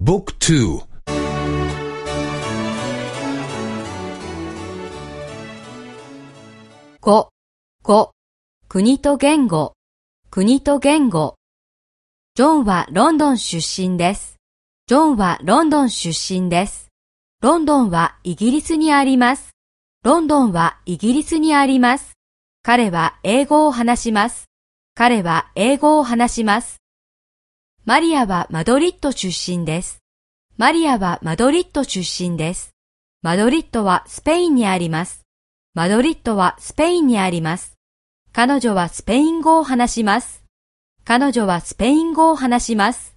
Book 25、5、国と言語、国と言語。ジョンはロンドン出身です。ジョンはロンドン出身です。ロンドンはイギリスにあります。ロンドンはイギリスにあります。彼は英語を話します。彼は英語を話します。マリアはマドリッド出身です。マリアはマドリッド出身です。マドリッドはスペインにあります。マドリッドはスペインにあります。彼女はスペイン語を話します。彼女はスペイン語を話します。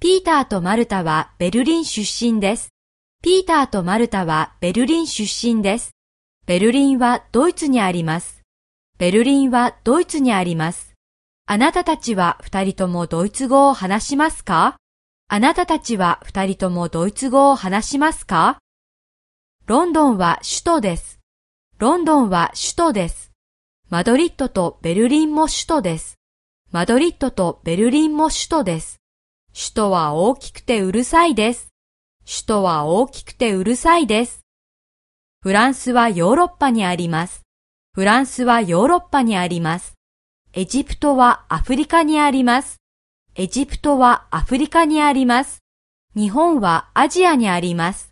ピーターとマルタはベルリン出身です。ピーターとマルタはベルリン出身です。ベルリンはドイツにあります。ベルリンはドイツにあります。あなたたちは二人ともドイツ語を話しますか？あなたたちは二人ともドイツ語を話しますか？ロンドンは首都です。ロンドンは首都です。マドリッドとベルリンも首都です。マドリッドとベルリンも首都です。首都は大きくてうるさいです。首都は大きくてうるさいです。フランスはヨーロッパにあります。フランスはヨーロッパにあります。エジプトはアフリカにあります。エジプトはアフリカにあります。日本はアジアにあります。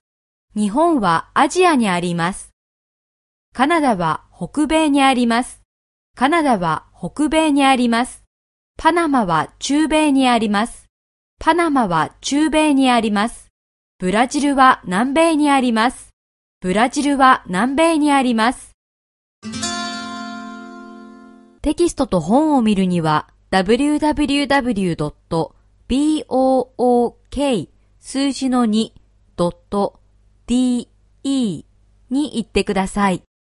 日本はアジアにあります。カナダは北米にあります。カナダは北米にあります。パナマは中米にあります。パナマは中米にあります。ブラジルは南米にあります。ブラジルは南米にあります。テキストと本を見るには www.book 数字の 2.de に行ってください。